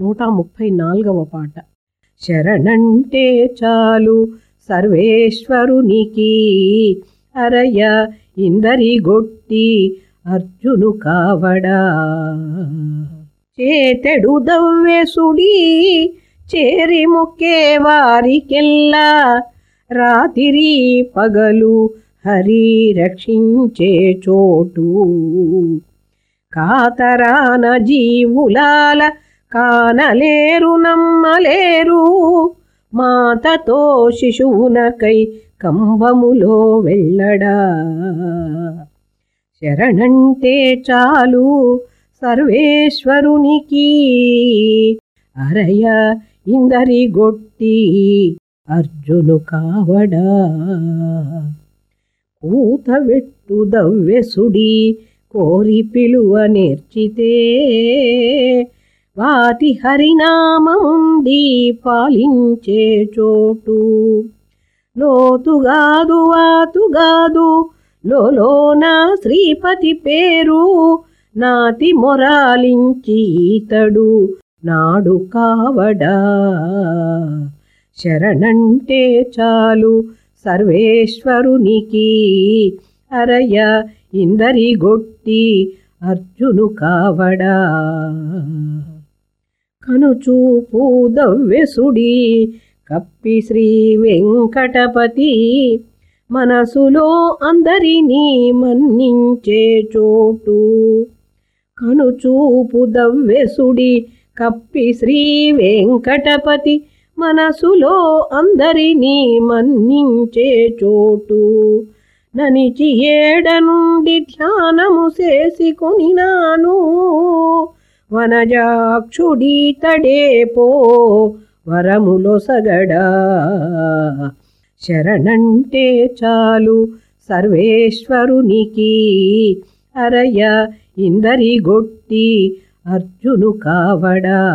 నూట ముప్పై నాలుగవ పాట. శరణంటే చాలు సర్వేశ్వరునికి. అరయ ఇందరి గొట్టి అర్జును కావడా. చేతెడు దవ్వెసుడి చేరి మొక్కే వారికెల్లా. రాతిరి పగలు హరి రక్షించే చోటు. కాతరాన జీవులాల కానలేరు నమ్మలేరు. మాతతో శిశువునకై కంబములో వెళ్ళడా. శరణంటే చాలు సర్వేశ్వరునికి. అరయ ఇందరి గొట్టి అర్జును కావడా. కూతవెట్టు దవ్వెసుడి కోరి పిలువ నేర్చితే వాతి హరినామముంది పాలించే చోటు. లోతుగాదు వాతుగాదు లోన శ్రీపతి పేరు. నాతి మొరాలించి ఈతడు నాడు కావడా. శరణంటే చాలు సర్వేశ్వరునికి అరయ ఇందరి గొట్టి అర్జును కావడా. కనుచూపు దవ్యసుడి కప్పి శ్రీ వెంకటపతి మనసులో అందరినీ మన్నించే చోటు. కనుచూపు దవ్యసుడి కప్పి శ్రీ వెంకటపతి మనసులో అందరినీ మన్నించే చోటు. ననిచి ఏడ నుండి ధ్యానము చేసుకుని నాను తడేపో వరములో సగడా. శరణంటే చాలు సర్వేశ్వరునికి. అరయ ఇందరి గొట్టి అర్జును కావడా.